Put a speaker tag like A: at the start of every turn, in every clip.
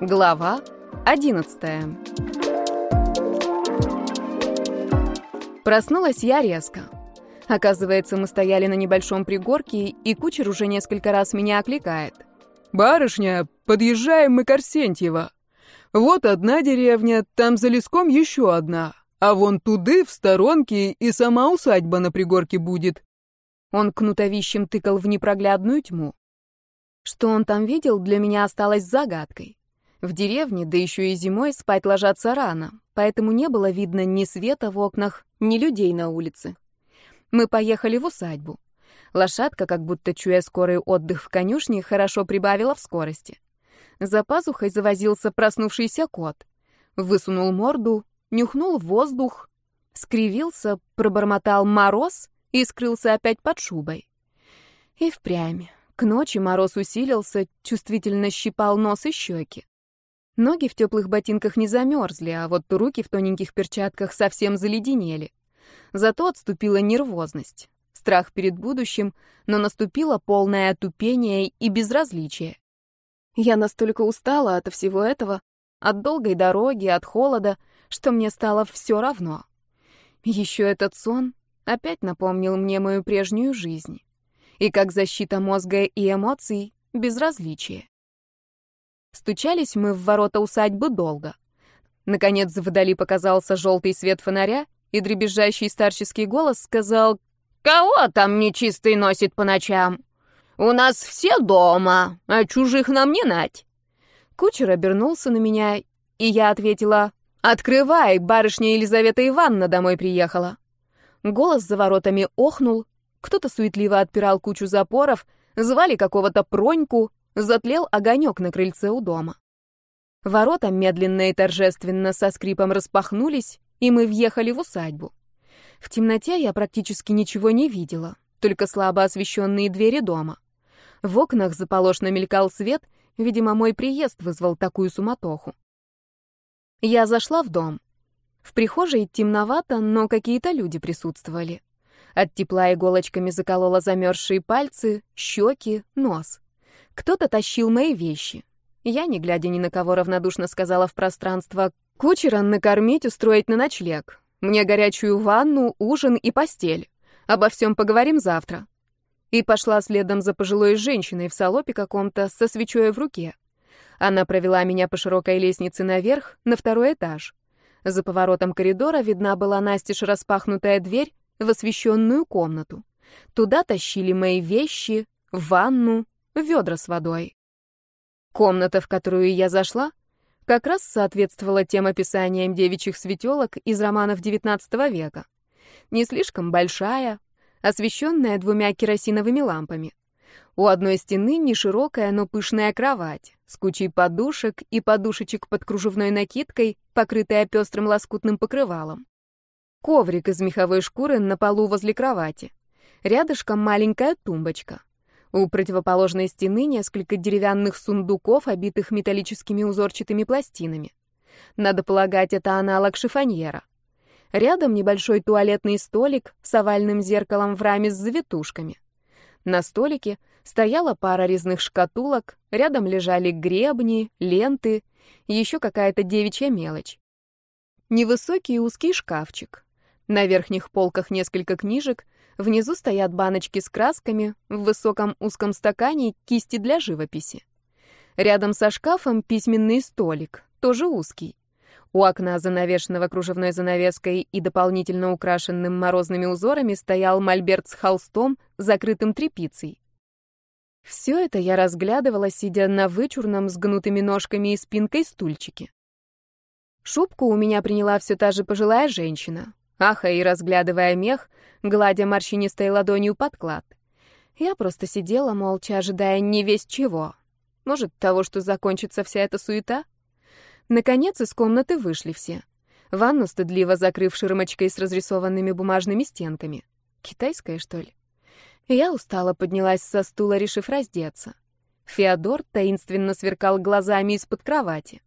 A: Глава 11 Проснулась я резко. Оказывается, мы стояли на небольшом пригорке, и кучер уже несколько раз меня окликает.
B: «Барышня, подъезжаем мы к Арсентьево. Вот одна деревня, там за леском еще одна, а вон туды, в сторонке, и сама усадьба на пригорке будет».
A: Он кнутовищем тыкал в непроглядную тьму. Что он там видел, для меня осталось загадкой. В деревне, да еще и зимой, спать ложатся рано, поэтому не было видно ни света в окнах, ни людей на улице. Мы поехали в усадьбу. Лошадка, как будто чуя скорый отдых в конюшне, хорошо прибавила в скорости. За пазухой завозился проснувшийся кот. Высунул морду, нюхнул воздух, скривился, пробормотал мороз и скрылся опять под шубой. И впрямь. К ночи мороз усилился, чувствительно щипал нос и щеки. Ноги в теплых ботинках не замерзли, а вот руки в тоненьких перчатках совсем заледенели. Зато отступила нервозность, страх перед будущим, но наступило полное отупение и безразличие. Я настолько устала от всего этого, от долгой дороги, от холода, что мне стало все равно. Еще этот сон опять напомнил мне мою прежнюю жизнь. И как защита мозга и эмоций — безразличие. Стучались мы в ворота усадьбы долго. Наконец вдали показался желтый свет фонаря, и дребезжащий старческий голос сказал «Кого там нечистый носит по ночам? У нас все дома, а чужих нам не нать». Кучер обернулся на меня, и я ответила «Открывай, барышня Елизавета Ивановна домой приехала». Голос за воротами охнул, кто-то суетливо отпирал кучу запоров, звали какого-то Проньку, Затлел огонек на крыльце у дома. Ворота медленно и торжественно со скрипом распахнулись, и мы въехали в усадьбу. В темноте я практически ничего не видела, только слабо освещенные двери дома. В окнах заполошно мелькал свет, видимо, мой приезд вызвал такую суматоху. Я зашла в дом. В прихожей темновато, но какие-то люди присутствовали. От тепла иголочками заколола замерзшие пальцы, щеки, нос. Кто-то тащил мои вещи. Я, не глядя ни на кого, равнодушно сказала в пространство «Кучера накормить, устроить на ночлег. Мне горячую ванну, ужин и постель. Обо всем поговорим завтра». И пошла следом за пожилой женщиной в салопе каком-то со свечой в руке. Она провела меня по широкой лестнице наверх, на второй этаж. За поворотом коридора видна была настежь распахнутая дверь в освещенную комнату. Туда тащили мои вещи, ванну, ведра с водой. Комната, в которую я зашла, как раз соответствовала тем описаниям девичьих светелок из романов XIX века. Не слишком большая, освещенная двумя керосиновыми лампами. У одной стены не широкая, но пышная кровать с кучей подушек и подушечек под кружевной накидкой, покрытая пестрым лоскутным покрывалом. Коврик из меховой шкуры на полу возле кровати. Рядышком маленькая тумбочка. У противоположной стены несколько деревянных сундуков, обитых металлическими узорчатыми пластинами. Надо полагать, это аналог шифоньера. Рядом небольшой туалетный столик с овальным зеркалом в раме с завитушками. На столике стояла пара резных шкатулок, рядом лежали гребни, ленты, еще какая-то девичья мелочь. Невысокий узкий шкафчик. На верхних полках несколько книжек, Внизу стоят баночки с красками, в высоком узком стакане кисти для живописи. Рядом со шкафом письменный столик, тоже узкий. У окна, занавешенного кружевной занавеской и дополнительно украшенным морозными узорами, стоял мольберт с холстом, закрытым тряпицей. Все это я разглядывала, сидя на вычурном с гнутыми ножками и спинкой стульчике. Шубку у меня приняла все та же пожилая женщина, ахая и разглядывая мех, гладя морщинистой ладонью подклад. Я просто сидела, молча, ожидая не весь чего. Может, того, что закончится вся эта суета? Наконец из комнаты вышли все. Ванну стыдливо закрыв ширмочкой с разрисованными бумажными стенками. Китайская, что ли? Я устало поднялась со стула, решив раздеться. Феодор таинственно сверкал глазами из-под кровати.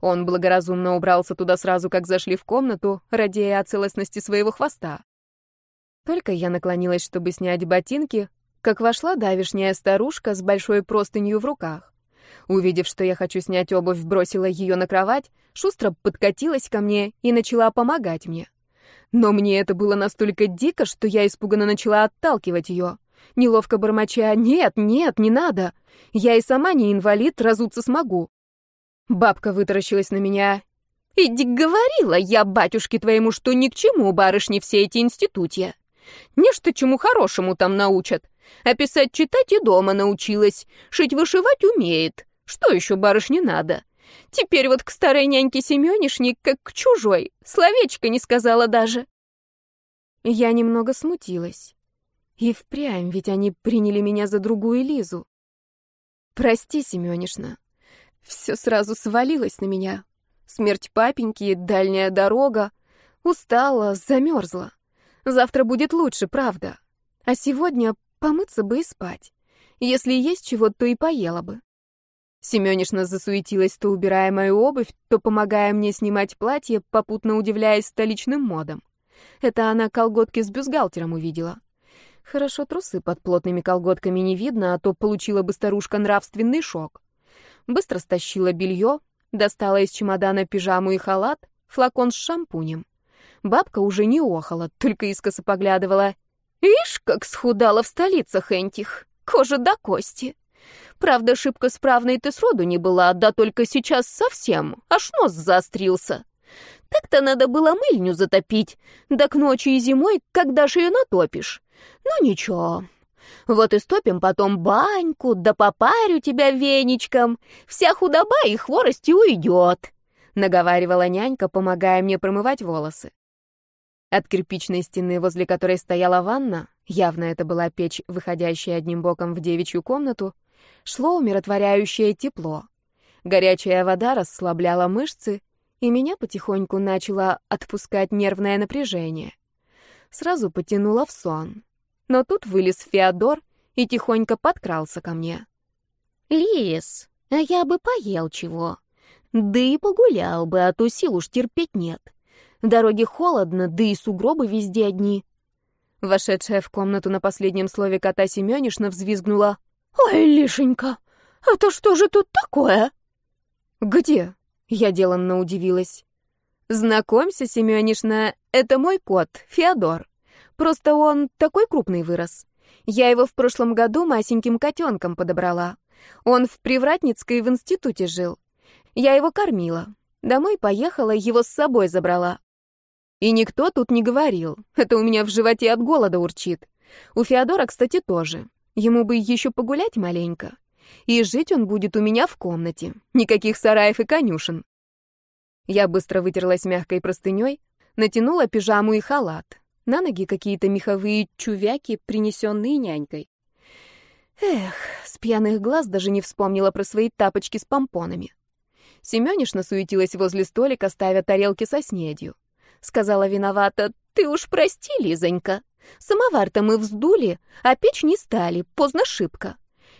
A: Он благоразумно убрался туда сразу, как зашли в комнату, радея о целостности своего хвоста. Только я наклонилась, чтобы снять ботинки, как вошла давишняя старушка с большой простынью в руках. Увидев, что я хочу снять обувь, бросила ее на кровать, шустро подкатилась ко мне и начала помогать мне. Но мне это было настолько дико, что я испуганно начала отталкивать ее. Неловко бормоча «Нет, нет, не надо! Я и сама не инвалид, разуться смогу!» Бабка вытаращилась на меня. «Иди говорила я батюшке твоему, что ни к чему барышни все эти институтья. Нечто чему хорошему там научат. А писать, читать и дома научилась. Шить-вышивать умеет. Что еще барышне надо? Теперь вот к старой няньке Семенишне, как к чужой. Словечко не сказала даже. Я немного смутилась. И впрямь, ведь они приняли меня за другую Лизу. Прости, Семенишна. Все сразу свалилось на меня. Смерть папеньки, дальняя дорога. Устала, замерзла. Завтра будет лучше, правда. А сегодня помыться бы и спать. Если есть чего, то и поела бы. Семёнишна засуетилась, то убирая мою обувь, то помогая мне снимать платье, попутно удивляясь столичным модам. Это она колготки с бюстгальтером увидела. Хорошо трусы под плотными колготками не видно, а то получила бы старушка нравственный шок. Быстро стащила белье, достала из чемодана пижаму и халат, флакон с шампунем. Бабка уже не охала, только искоса поглядывала. «Ишь, как схудала в столицах энтих! Кожа до кости!» Правда, шибко справной ты сроду не была, да только сейчас совсем, аж нос заострился. Так-то надо было мыльню затопить, да к ночи и зимой, когда же ее натопишь. Ну ничего, вот и стопим потом баньку, да попарю тебя веничком, вся худоба и хворость и уйдет», — наговаривала нянька, помогая мне промывать волосы. От кирпичной стены, возле которой стояла ванна, явно это была печь, выходящая одним боком в девичью комнату, шло умиротворяющее тепло. Горячая вода расслабляла мышцы, и меня потихоньку начало отпускать нервное напряжение. Сразу потянуло в сон. Но тут вылез Феодор и тихонько подкрался ко мне. «Лис, а я бы поел чего. Да и погулял бы, а то сил уж терпеть нет. В дороге холодно, да и сугробы везде одни». Вошедшая в комнату на последнем слове кота Семёнишна взвизгнула. «Ой, Лишенька, это что же тут такое?» «Где?» — я деланно удивилась. «Знакомься, Семёнишна, это мой кот, Феодор. Просто он такой крупный вырос. Я его в прошлом году масеньким котенком подобрала. Он в Привратницкой в институте жил. Я его кормила. Домой поехала, его с собой забрала. И никто тут не говорил. Это у меня в животе от голода урчит. У Феодора, кстати, тоже. Ему бы еще погулять маленько. И жить он будет у меня в комнате. Никаких сараев и конюшен. Я быстро вытерлась мягкой простыней, натянула пижаму и халат. На ноги какие-то меховые чувяки, принесенные нянькой. Эх, с пьяных глаз даже не вспомнила про свои тапочки с помпонами. Семёнишна суетилась возле столика, ставя тарелки со снедью. Сказала виновата, «Ты уж прости, Лизонька». Самовар-то мы вздули, а печь не стали, поздно шибко.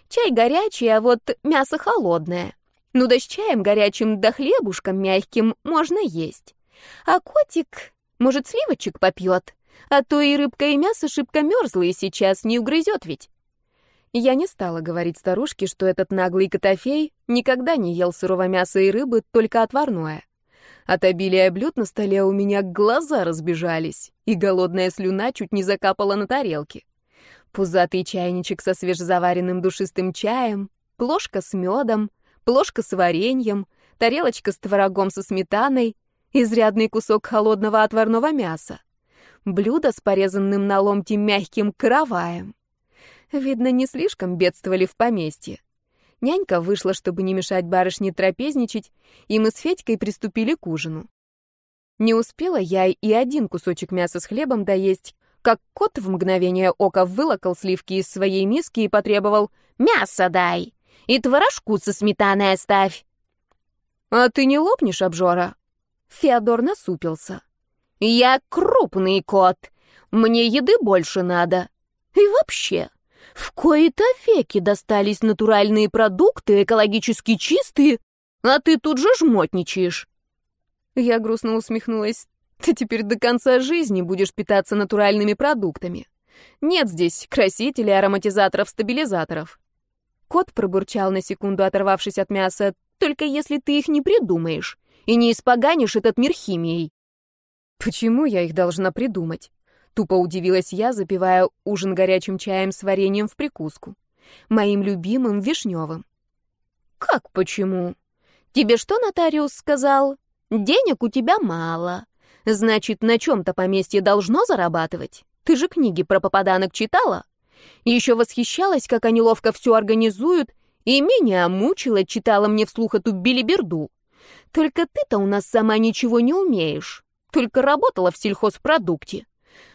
A: Чай горячий, а вот мясо холодное. Ну да с чаем горячим да хлебушком мягким можно есть. А котик, может, сливочек попьет? А то и рыбка, и мясо шибко мерзлые сейчас, не угрызет ведь. Я не стала говорить старушке, что этот наглый котофей никогда не ел сырого мяса и рыбы, только отварное. От обилия блюд на столе у меня глаза разбежались, и голодная слюна чуть не закапала на тарелке. Пузатый чайничек со свежезаваренным душистым чаем, плошка с медом, плошка с вареньем, тарелочка с творогом со сметаной, изрядный кусок холодного отварного мяса, блюдо с порезанным на ломти мягким караваем. Видно, не слишком бедствовали в поместье. Нянька вышла, чтобы не мешать барышне трапезничать, и мы с Федькой приступили к ужину. Не успела я и один кусочек мяса с хлебом доесть, как кот в мгновение ока вылокал сливки из своей миски и потребовал «Мясо дай! И творожку со сметаной оставь!» «А ты не лопнешь, обжора?» Феодор насупился. «Я крупный кот. Мне еды больше надо. И вообще, в кои-то веки достались натуральные продукты, экологически чистые, а ты тут же жмотничаешь. Я грустно усмехнулась. Ты теперь до конца жизни будешь питаться натуральными продуктами. Нет здесь красителей, ароматизаторов, стабилизаторов. Кот пробурчал на секунду, оторвавшись от мяса, только если ты их не придумаешь и не испоганишь этот мир химией. Почему я их должна придумать? Тупо удивилась я, запивая ужин горячим чаем с вареньем в прикуску. Моим любимым вишневым. Как почему? Тебе что нотариус сказал? Денег у тебя мало. Значит, на чем-то поместье должно зарабатывать? Ты же книги про попаданок читала? Еще восхищалась, как они ловко все организуют, и меня мучила, читала мне вслух эту билиберду. Только ты-то у нас сама ничего не умеешь, только работала в сельхозпродукте.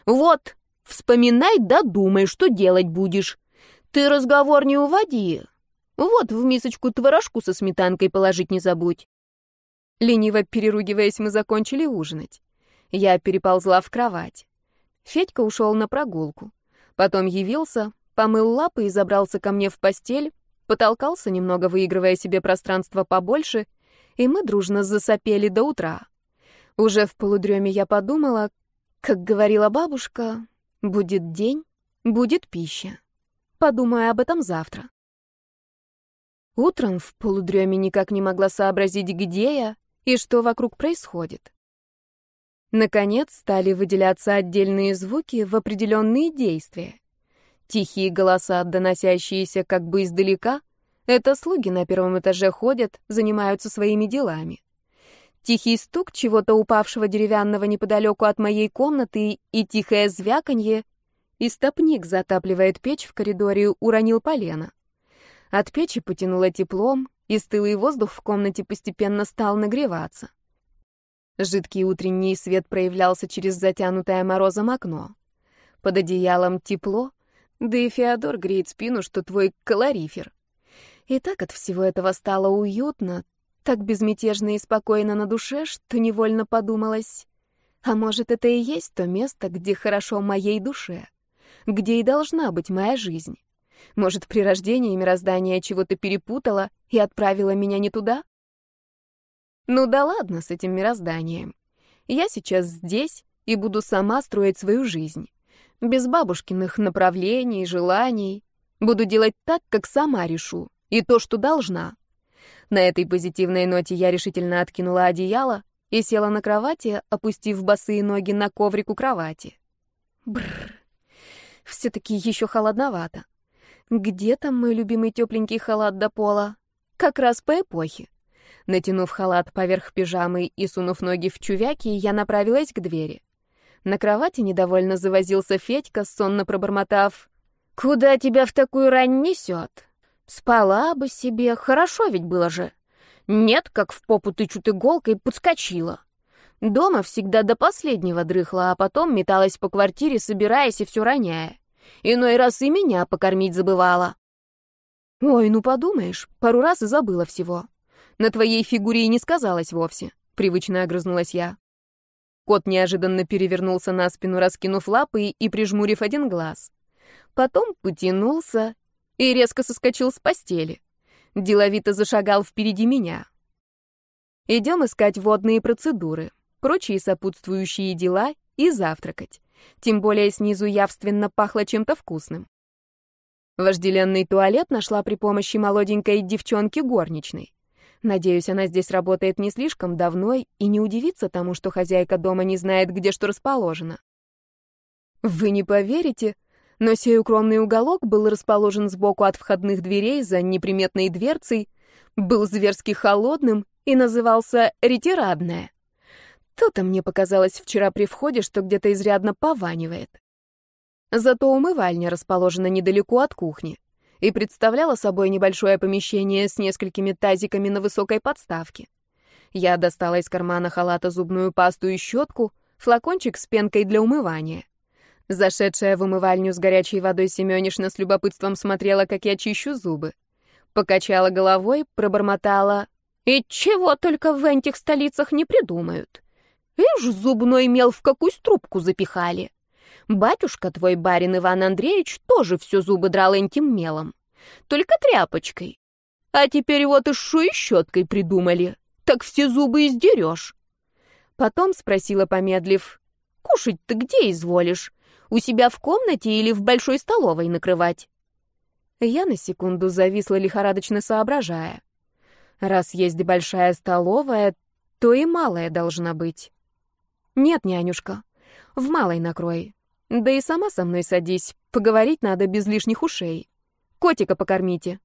A: Вот, вспоминай да думай, что делать будешь. Ты разговор не уводи. Вот в мисочку творожку со сметанкой положить не забудь. Лениво переругиваясь, мы закончили ужинать. Я переползла в кровать. Федька ушел на прогулку. Потом явился, помыл лапы и забрался ко мне в постель, потолкался немного, выигрывая себе пространство побольше, и мы дружно засопели до утра. Уже в полудреме я подумала, как говорила бабушка, будет день, будет пища. Подумаю об этом завтра. Утром в полудреме никак не могла сообразить, где я и что вокруг происходит. Наконец стали выделяться отдельные звуки в определенные действия. Тихие голоса, доносящиеся как бы издалека, это слуги на первом этаже ходят, занимаются своими делами. Тихий стук чего-то упавшего деревянного неподалеку от моей комнаты и тихое звяканье. Истопник затапливает печь в коридоре, уронил полено. От печи потянуло теплом, и стылый воздух в комнате постепенно стал нагреваться. Жидкий утренний свет проявлялся через затянутое морозом окно. Под одеялом тепло, да и Феодор греет спину, что твой калорифер. И так от всего этого стало уютно, так безмятежно и спокойно на душе, что невольно подумалось, а может, это и есть то место, где хорошо моей душе, где и должна быть моя жизнь. Может, при рождении мироздание чего-то перепутало и отправило меня не туда? Ну да ладно с этим мирозданием. Я сейчас здесь и буду сама строить свою жизнь. Без бабушкиных направлений, желаний. Буду делать так, как сама решу. И то, что должна. На этой позитивной ноте я решительно откинула одеяло и села на кровати, опустив босые ноги на коврик у кровати. Бррр. Все-таки еще холодновато. Где там мой любимый тепленький халат до пола? Как раз по эпохе. Натянув халат поверх пижамы и сунув ноги в чувяки, я направилась к двери. На кровати недовольно завозился Федька, сонно пробормотав. «Куда тебя в такую рань несет? Спала бы себе, хорошо ведь было же. Нет, как в попу тычут иголкой, подскочила. Дома всегда до последнего дрыхла, а потом металась по квартире, собираясь и все роняя. Иной раз и меня покормить забывала. Ой, ну подумаешь, пару раз и забыла всего. На твоей фигуре и не сказалось вовсе, привычно огрызнулась я. Кот неожиданно перевернулся на спину, раскинув лапы и прижмурив один глаз. Потом потянулся и резко соскочил с постели. Деловито зашагал впереди меня. Идем искать водные процедуры, прочие сопутствующие дела и завтракать. Тем более снизу явственно пахло чем-то вкусным. Вожделенный туалет нашла при помощи молоденькой девчонки горничной. Надеюсь, она здесь работает не слишком давно и не удивится тому, что хозяйка дома не знает, где что расположено. Вы не поверите, но сей укромный уголок был расположен сбоку от входных дверей за неприметной дверцей, был зверски холодным и назывался «ретирадная». То-то мне показалось вчера при входе, что где-то изрядно пованивает. Зато умывальня расположена недалеко от кухни и представляла собой небольшое помещение с несколькими тазиками на высокой подставке. Я достала из кармана халата зубную пасту и щетку, флакончик с пенкой для умывания. Зашедшая в умывальню с горячей водой Семёнишна с любопытством смотрела, как я чищу зубы. Покачала головой, пробормотала. «И чего только в этих столицах не придумают? Ишь, зубной мел в какую трубку запихали!» Батюшка твой, барин Иван Андреевич, тоже все зубы драл этим мелом. Только тряпочкой. А теперь вот и шу и щеткой придумали. Так все зубы издерешь. Потом спросила, помедлив, «Кушать ты где изволишь? У себя в комнате или в большой столовой накрывать?» Я на секунду зависла, лихорадочно соображая. Раз есть большая столовая, то и малая должна быть. Нет, нянюшка, в малой накрой. Да и сама со мной садись, поговорить надо без лишних ушей. Котика покормите.